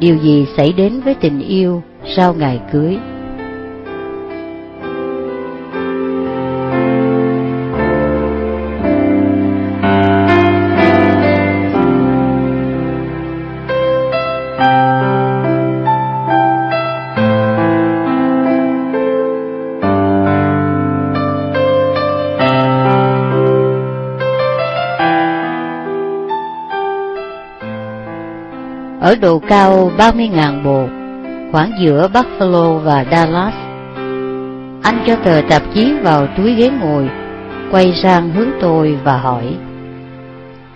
điều gì xảy đến với tình yêu sau ngày cưới. Ở độ cao 30.000 bộ, khoảng giữa Buffalo và Dallas. Anh cho tờ tạp chí vào túi ghế ngồi, quay sang hướng tôi và hỏi,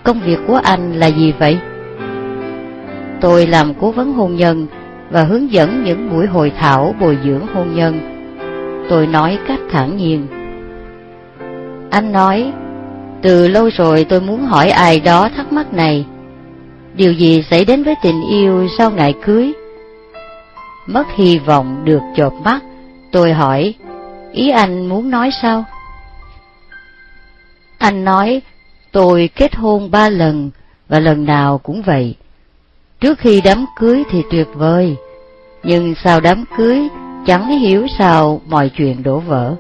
Công việc của anh là gì vậy? Tôi làm cố vấn hôn nhân và hướng dẫn những buổi hội thảo bồi dưỡng hôn nhân. Tôi nói cách thản nhiên. Anh nói, từ lâu rồi tôi muốn hỏi ai đó thắc mắc này Điều gì xảy đến với tình yêu sau ngày cưới? Mất hy vọng được chộp mắt, tôi hỏi, ý anh muốn nói sao? Anh nói, tôi kết hôn ba lần, và lần nào cũng vậy. Trước khi đám cưới thì tuyệt vời, nhưng sau đám cưới chẳng hiểu sao mọi chuyện đổ vỡ.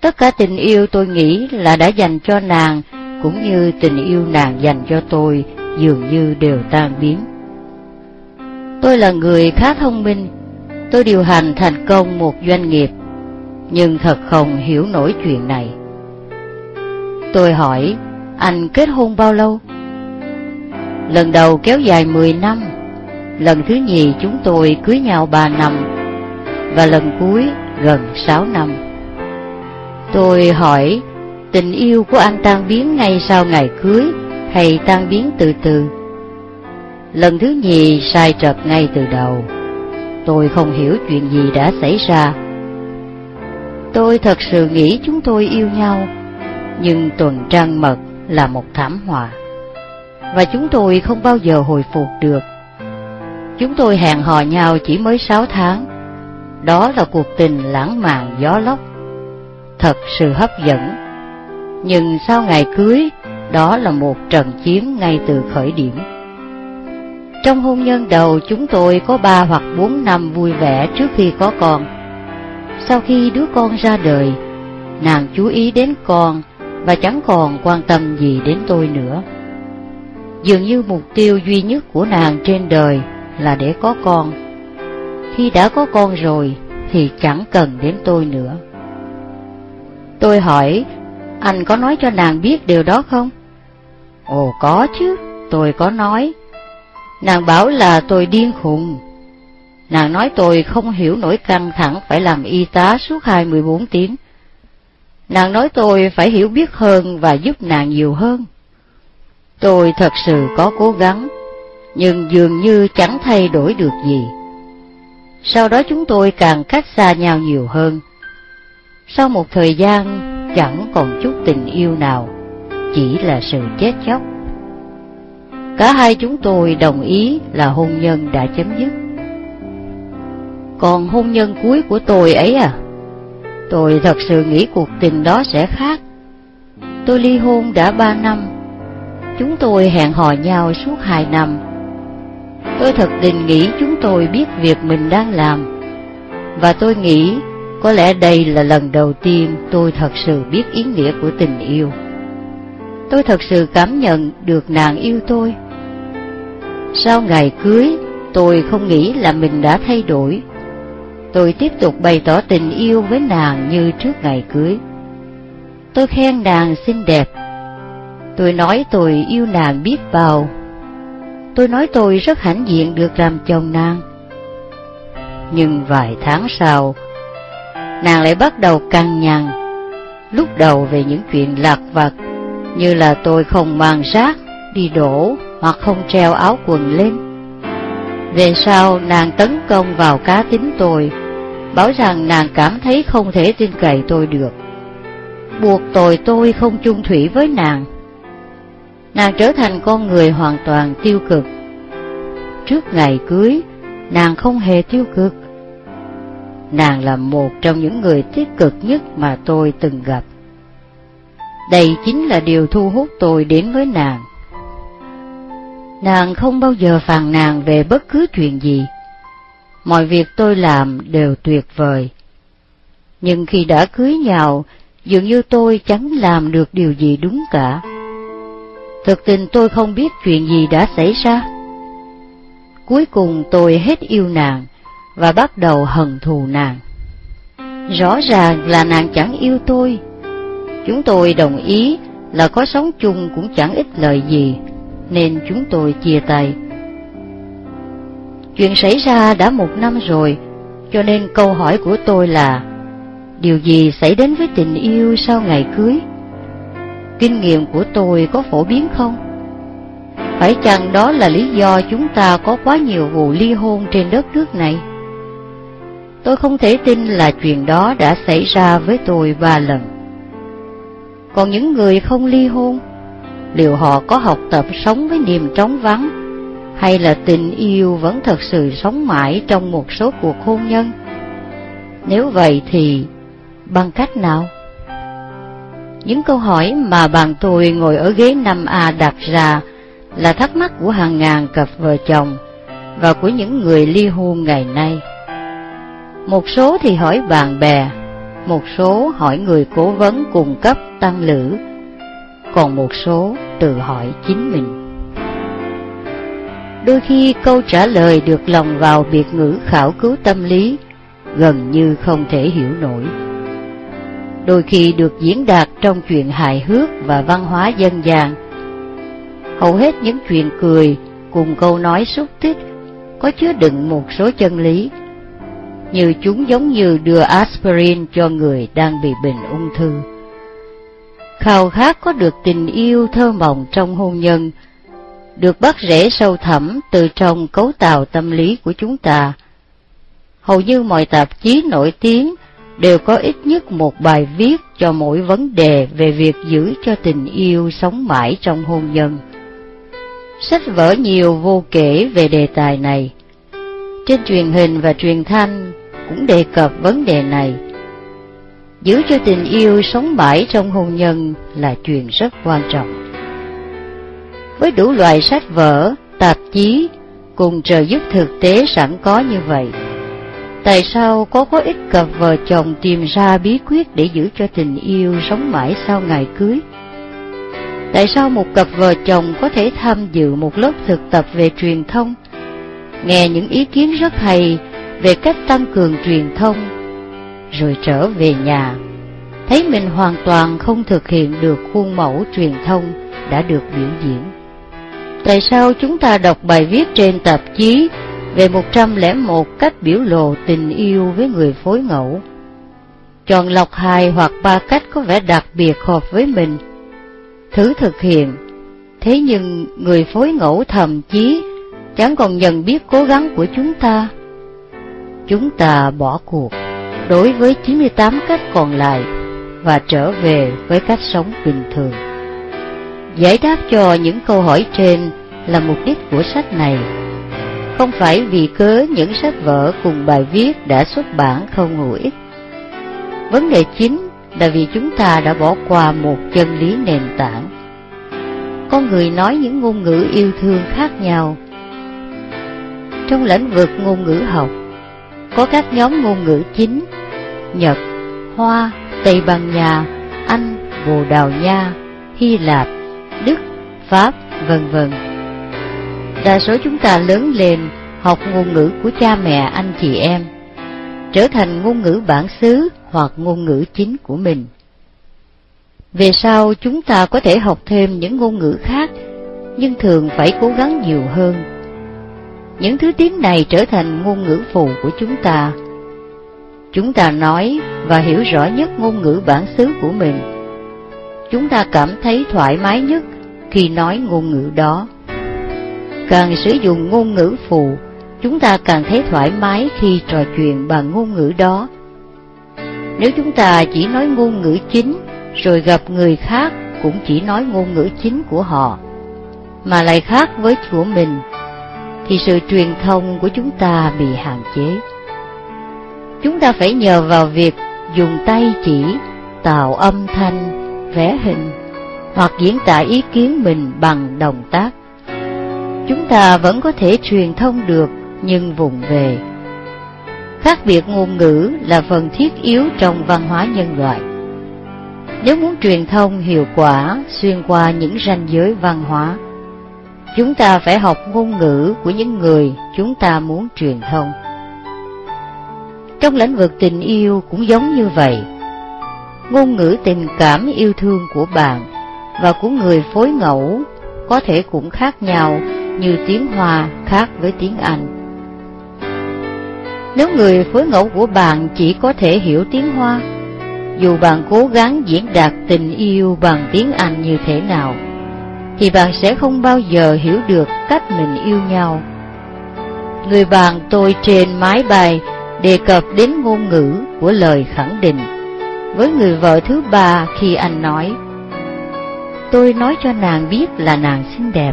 Tất cả tình yêu tôi nghĩ là đã dành cho nàng, cũng như tình yêu nàng dành cho tôi dường như đều tan biến. Tôi là người khá thông minh, tôi điều hành thành công một doanh nghiệp, nhưng thật không hiểu nổi chuyện này. Tôi hỏi, anh kết hôn bao lâu? Lần đầu kéo dài 10 năm, lần thứ nhì chúng tôi cưới nhau 3 năm, và lần cuối gần 6 năm. Tôi hỏi, tình yêu của anh tan biến ngay sau ngày cưới hay tan biến từ từ. Lần thứ nhì sai trật ngay từ đầu, tôi không hiểu chuyện gì đã xảy ra. Tôi thật sự nghĩ chúng tôi yêu nhau, nhưng tuần trăng mật là một thảm họa, và chúng tôi không bao giờ hồi phục được. Chúng tôi hẹn hò nhau chỉ mới sáu tháng, đó là cuộc tình lãng mạn gió lốc, thật sự hấp dẫn. Nhưng sau ngày cưới, đó là một trận chiến ngay từ khởi điểm. Trong hôn nhân đầu chúng tôi có ba hoặc bốn năm vui vẻ trước khi có con. Sau khi đứa con ra đời, nàng chú ý đến con và chẳng còn quan tâm gì đến tôi nữa. Dường như mục tiêu duy nhất của nàng trên đời là để có con. Khi đã có con rồi thì chẳng cần đến tôi nữa. Tôi hỏi, anh có nói cho nàng biết điều đó không? Ồ có chứ, tôi có nói. Nàng bảo là tôi điên khùng. Nàng nói tôi không hiểu nổi căng thẳng phải làm y tá suốt 24 tiếng. Nàng nói tôi phải hiểu biết hơn và giúp nàng nhiều hơn. Tôi thật sự có cố gắng, nhưng dường như chẳng thay đổi được gì. Sau đó chúng tôi càng cách xa nhau nhiều hơn. Sau một thời gian, chẳng còn chút tình yêu nào, chỉ là sự chết chóc. Cả hai chúng tôi đồng ý là hôn nhân đã chấm dứt. Còn hôn nhân cuối của tôi ấy à? Tôi thật sự nghĩ cuộc tình đó sẽ khác. Tôi ly hôn đã ba năm. Chúng tôi hẹn hò nhau suốt hai năm. Tôi thật định nghĩ chúng tôi biết việc mình đang làm. Và tôi nghĩ có lẽ đây là lần đầu tiên tôi thật sự biết ý nghĩa của tình yêu tôi thật sự cảm nhận được nàng yêu tôi. Sau ngày cưới, tôi không nghĩ là mình đã thay đổi. Tôi tiếp tục bày tỏ tình yêu với nàng như trước ngày cưới. Tôi khen nàng xinh đẹp. Tôi nói tôi yêu nàng biết bao. Tôi nói tôi rất hãnh diện được làm chồng nàng. Nhưng vài tháng sau, nàng lại bắt đầu căng nhằn, lúc đầu về những chuyện lạc vặt như là tôi không mang rác, đi đổ hoặc không treo áo quần lên. Về sau nàng tấn công vào cá tính tôi, bảo rằng nàng cảm thấy không thể tin cậy tôi được, buộc tội tôi không chung thủy với nàng. Nàng trở thành con người hoàn toàn tiêu cực. Trước ngày cưới, nàng không hề tiêu cực. Nàng là một trong những người tích cực nhất mà tôi từng gặp. Đây chính là điều thu hút tôi đến với nàng. Nàng không bao giờ phàn nàn về bất cứ chuyện gì. Mọi việc tôi làm đều tuyệt vời. Nhưng khi đã cưới nhau, dường như tôi chẳng làm được điều gì đúng cả. Thực tình tôi không biết chuyện gì đã xảy ra. Cuối cùng tôi hết yêu nàng và bắt đầu hận thù nàng. Rõ ràng là nàng chẳng yêu tôi. Chúng tôi đồng ý là có sống chung cũng chẳng ích lợi gì, nên chúng tôi chia tay. Chuyện xảy ra đã một năm rồi, cho nên câu hỏi của tôi là Điều gì xảy đến với tình yêu sau ngày cưới? Kinh nghiệm của tôi có phổ biến không? Phải chăng đó là lý do chúng ta có quá nhiều vụ ly hôn trên đất nước này? Tôi không thể tin là chuyện đó đã xảy ra với tôi ba lần. Còn những người không ly hôn, liệu họ có học tập sống với niềm trống vắng, hay là tình yêu vẫn thật sự sống mãi trong một số cuộc hôn nhân? Nếu vậy thì bằng cách nào? Những câu hỏi mà bạn tôi ngồi ở ghế 5A đặt ra là thắc mắc của hàng ngàn cặp vợ chồng và của những người ly hôn ngày nay. Một số thì hỏi bạn bè, một số hỏi người cố vấn cung cấp tăng lữ, còn một số tự hỏi chính mình. Đôi khi câu trả lời được lòng vào biệt ngữ khảo cứu tâm lý gần như không thể hiểu nổi. Đôi khi được diễn đạt trong chuyện hài hước và văn hóa dân gian. Hầu hết những chuyện cười cùng câu nói xúc tích có chứa đựng một số chân lý như chúng giống như đưa aspirin cho người đang bị bệnh ung thư. Khao khát có được tình yêu thơ mộng trong hôn nhân, được bắt rễ sâu thẳm từ trong cấu tạo tâm lý của chúng ta. Hầu như mọi tạp chí nổi tiếng đều có ít nhất một bài viết cho mỗi vấn đề về việc giữ cho tình yêu sống mãi trong hôn nhân. Sách vở nhiều vô kể về đề tài này. Trên truyền hình và truyền thanh cũng đề cập vấn đề này. Giữ cho tình yêu sống mãi trong hôn nhân là chuyện rất quan trọng. Với đủ loại sách vở, tạp chí cùng trợ giúp thực tế sẵn có như vậy, tại sao có có ít cặp vợ chồng tìm ra bí quyết để giữ cho tình yêu sống mãi sau ngày cưới? Tại sao một cặp vợ chồng có thể tham dự một lớp thực tập về truyền thông, nghe những ý kiến rất hay về cách tăng cường truyền thông, rồi trở về nhà, thấy mình hoàn toàn không thực hiện được khuôn mẫu truyền thông đã được biểu diễn. Tại sao chúng ta đọc bài viết trên tạp chí về 101 cách biểu lộ tình yêu với người phối ngẫu? Chọn lọc hai hoặc ba cách có vẻ đặc biệt hợp với mình. Thử thực hiện, thế nhưng người phối ngẫu thậm chí chẳng còn nhận biết cố gắng của chúng ta chúng ta bỏ cuộc đối với 98 cách còn lại và trở về với cách sống bình thường. Giải đáp cho những câu hỏi trên là mục đích của sách này. Không phải vì cớ những sách vở cùng bài viết đã xuất bản không hữu ích. Vấn đề chính là vì chúng ta đã bỏ qua một chân lý nền tảng. Con người nói những ngôn ngữ yêu thương khác nhau. Trong lĩnh vực ngôn ngữ học, có các nhóm ngôn ngữ chính Nhật, Hoa, Tây Ban Nha, Anh, Bồ Đào Nha, Hy Lạp, Đức, Pháp, vân vân. Đa số chúng ta lớn lên học ngôn ngữ của cha mẹ anh chị em, trở thành ngôn ngữ bản xứ hoặc ngôn ngữ chính của mình. Về sau chúng ta có thể học thêm những ngôn ngữ khác, nhưng thường phải cố gắng nhiều hơn những thứ tiếng này trở thành ngôn ngữ phù của chúng ta. Chúng ta nói và hiểu rõ nhất ngôn ngữ bản xứ của mình. Chúng ta cảm thấy thoải mái nhất khi nói ngôn ngữ đó. Càng sử dụng ngôn ngữ phù, chúng ta càng thấy thoải mái khi trò chuyện bằng ngôn ngữ đó. Nếu chúng ta chỉ nói ngôn ngữ chính, rồi gặp người khác cũng chỉ nói ngôn ngữ chính của họ, mà lại khác với của mình thì sự truyền thông của chúng ta bị hạn chế. Chúng ta phải nhờ vào việc dùng tay chỉ, tạo âm thanh, vẽ hình, hoặc diễn tả ý kiến mình bằng động tác. chúng ta vẫn có thể truyền thông được nhưng vùng về. Khác biệt ngôn ngữ là phần thiết yếu trong văn hóa nhân loại. Nếu muốn truyền thông hiệu quả xuyên qua những ranh giới văn hóa, chúng ta phải học ngôn ngữ của những người chúng ta muốn truyền thông. Trong lĩnh vực tình yêu cũng giống như vậy. Ngôn ngữ tình cảm yêu thương của bạn và của người phối ngẫu có thể cũng khác nhau như tiếng Hoa khác với tiếng Anh. Nếu người phối ngẫu của bạn chỉ có thể hiểu tiếng Hoa, dù bạn cố gắng diễn đạt tình yêu bằng tiếng Anh như thế nào, thì bạn sẽ không bao giờ hiểu được cách mình yêu nhau. Người bạn tôi trên mái bài đề cập đến ngôn ngữ của lời khẳng định. Với người vợ thứ ba khi anh nói, Tôi nói cho nàng biết là nàng xinh đẹp.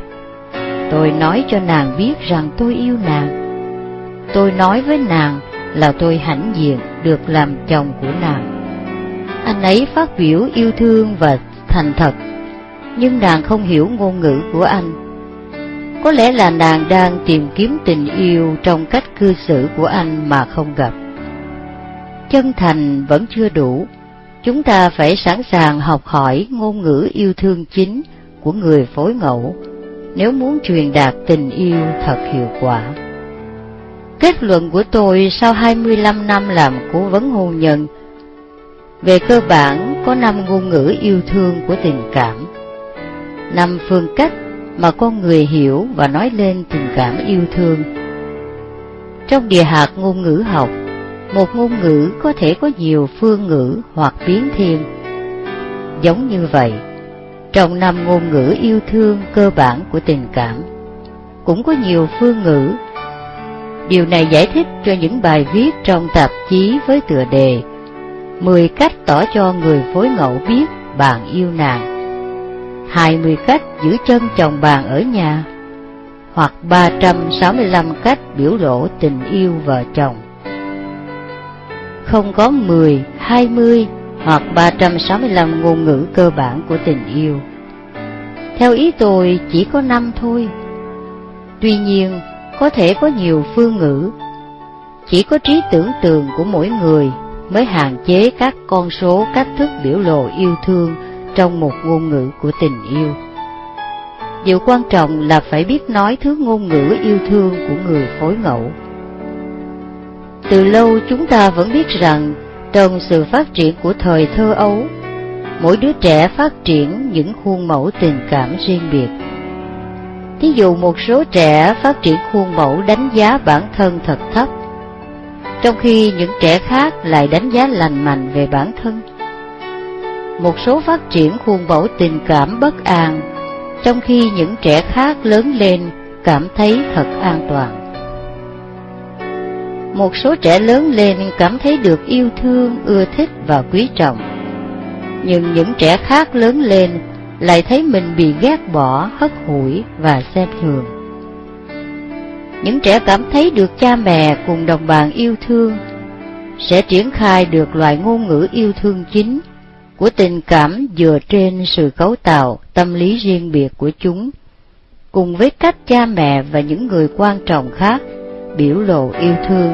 Tôi nói cho nàng biết rằng tôi yêu nàng. Tôi nói với nàng là tôi hãnh diện được làm chồng của nàng. Anh ấy phát biểu yêu thương và thành thật. Nhưng nàng không hiểu ngôn ngữ của anh. Có lẽ là nàng đang tìm kiếm tình yêu trong cách cư xử của anh mà không gặp. Chân thành vẫn chưa đủ. Chúng ta phải sẵn sàng học hỏi ngôn ngữ yêu thương chính của người phối ngẫu nếu muốn truyền đạt tình yêu thật hiệu quả. Kết luận của tôi sau 25 năm làm cố vấn hôn nhân về cơ bản có năm ngôn ngữ yêu thương của tình cảm, năm phương cách mà con người hiểu và nói lên tình cảm yêu thương. Trong địa hạt ngôn ngữ học, một ngôn ngữ có thể có nhiều phương ngữ hoặc biến thiên. Giống như vậy, trong năm ngôn ngữ yêu thương cơ bản của tình cảm, cũng có nhiều phương ngữ. Điều này giải thích cho những bài viết trong tạp chí với tựa đề 10 cách tỏ cho người phối ngẫu biết bạn yêu nàng 20 cách giữ chân chồng bàn ở nhà hoặc 365 cách biểu lộ tình yêu vợ chồng không có 10, 20 hoặc 365 ngôn ngữ cơ bản của tình yêu. Theo ý tôi chỉ có 5 thôi. Tuy nhiên, có thể có nhiều phương ngữ. Chỉ có trí tưởng tượng của mỗi người mới hạn chế các con số cách thức biểu lộ yêu thương trong một ngôn ngữ của tình yêu. Điều quan trọng là phải biết nói thứ ngôn ngữ yêu thương của người phối ngẫu. Từ lâu chúng ta vẫn biết rằng trong sự phát triển của thời thơ ấu, mỗi đứa trẻ phát triển những khuôn mẫu tình cảm riêng biệt. Thí dụ một số trẻ phát triển khuôn mẫu đánh giá bản thân thật thấp, trong khi những trẻ khác lại đánh giá lành mạnh về bản thân. Một số phát triển khuôn mẫu tình cảm bất an, trong khi những trẻ khác lớn lên cảm thấy thật an toàn một số trẻ lớn lên cảm thấy được yêu thương, ưa thích và quý trọng. Nhưng những trẻ khác lớn lên lại thấy mình bị ghét bỏ, hất hủi và xem thường. Những trẻ cảm thấy được cha mẹ cùng đồng bạn yêu thương sẽ triển khai được loại ngôn ngữ yêu thương chính của tình cảm dựa trên sự cấu tạo tâm lý riêng biệt của chúng, cùng với cách cha mẹ và những người quan trọng khác biểu lộ yêu thương.